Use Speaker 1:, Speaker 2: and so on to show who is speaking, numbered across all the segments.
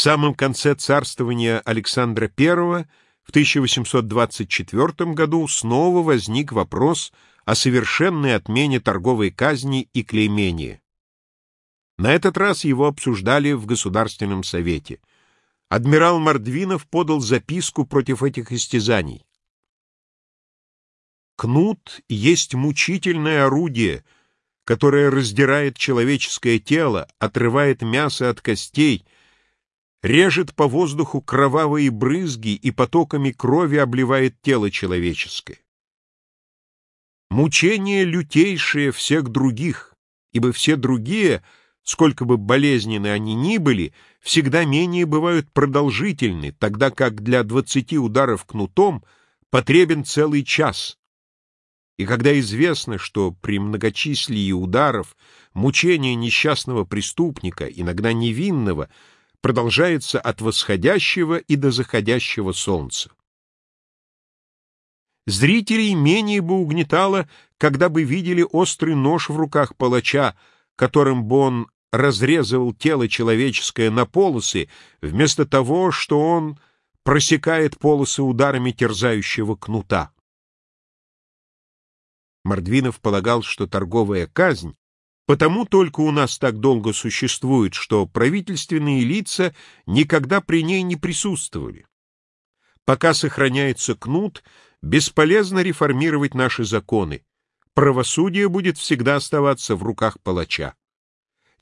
Speaker 1: В самом конце царствования Александра I в 1824 году снова возник вопрос о совершенной отмене торговой казни и клеймения. На этот раз его обсуждали в Государственном совете. Адмирал Мордвинов подал записку против этих истязаний. Кнут есть мучительное орудие, которое раздирает человеческое тело, отрывает мясо от костей, режет по воздуху кровавые брызги и потоками крови обливает тело человеческое. Мучение лютейшее всех других, ибо все другие — сколько бы болезненны они ни были, всегда менее бывают продолжительны, тогда как для двадцати ударов кнутом потребен целый час. И когда известно, что при многочислии ударов мучение несчастного преступника, иногда невинного, продолжается от восходящего и до заходящего солнца. Зрителей менее бы угнетало, когда бы видели острый нож в руках палача, которым бы он разрезывал тело человеческое на полосы, вместо того, что он просекает полосы ударами терзающего кнута. Мордвинов полагал, что торговая казнь потому только у нас так долго существует, что правительственные лица никогда при ней не присутствовали. Пока сохраняется кнут, бесполезно реформировать наши законы. Правосудие будет всегда оставаться в руках палача.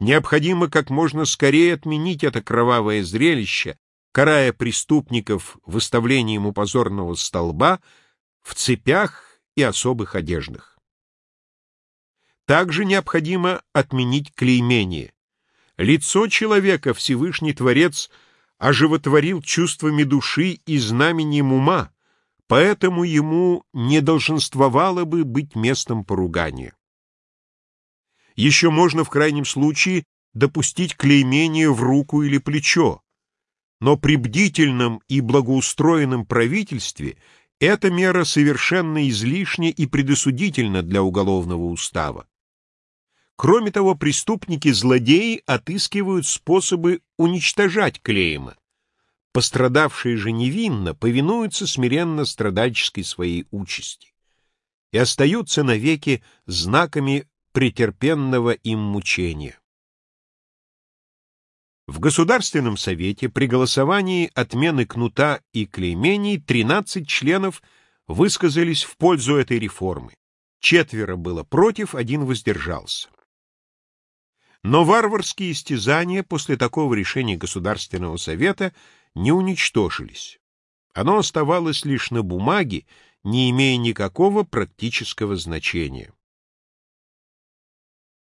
Speaker 1: Необходимо как можно скорее отменить это кровавое зрелище, карая преступников выставлением у позорного столба в цепях и особых одеждах. Также необходимо отменить клеймение. Лицо человека Всевышний Творец оживотворил чувствами души и знамением ума, поэтому ему не долженствовало бы быть местом поругания. Еще можно в крайнем случае допустить клеймение в руку или плечо, но при бдительном и благоустроенном правительстве эта мера совершенно излишня и предосудительна для уголовного устава. Кроме того, преступники-злодеи отыскивают способы уничтожать клейма. Пострадавшие же невинно повинуются смиренно страдальческой своей участи и остаются навеки знаками претерпенного им мучения. В Государственном Совете при голосовании отмены кнута и клеймений 13 членов высказались в пользу этой реформы. Четверо было против, один воздержался. Но варварские истязания после такого решения Государственного Совета не уничтожились. Оно оставалось лишь на бумаге, не имея никакого практического значения.